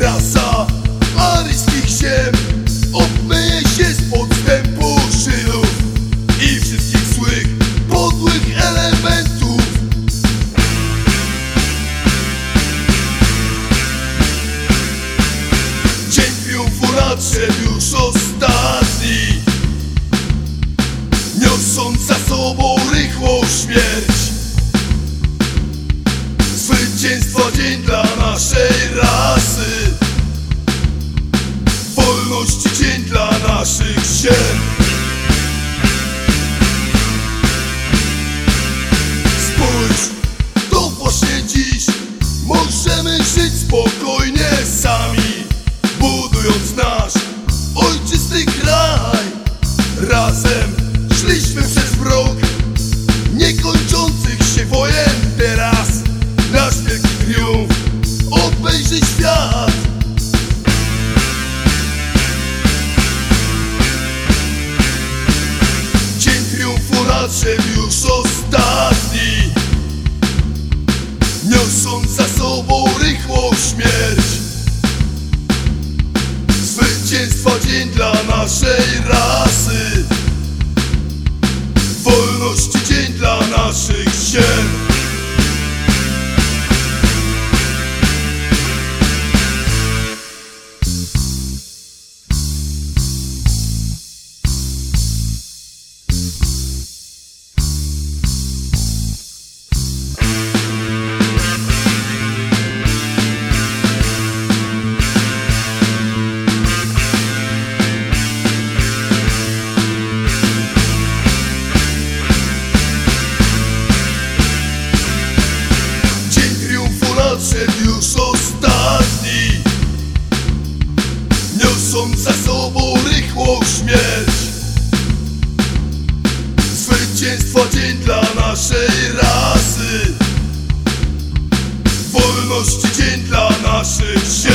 Rasa aryjskich ziem. Obmyje się z podstępu szylów I wszystkich złych, podłych elementów. Dzień triumfu nadszedł już ostatni. Niosąc za sobą rychłą śmierć. Zwycięstwo dzień dla naszej rasy. Wolności dzień dla naszych ziem Spójrz, to właśnie dziś Możemy żyć spokojnie sami Budując nasz ojczysty kraj. Razem szliśmy przez mrok świat Dzień triumfu nadszedł już ostatni. Niosąc za sobą rychłą śmierć. Zwycięstwa dzień dla naszej rasy. Wolności dzień dla naszych ziem odszedł już ostatni. Niosą za sobą rychłą śmierć. Zwycięstwo dzień dla naszej rasy. Wolności dzień dla naszych ziemi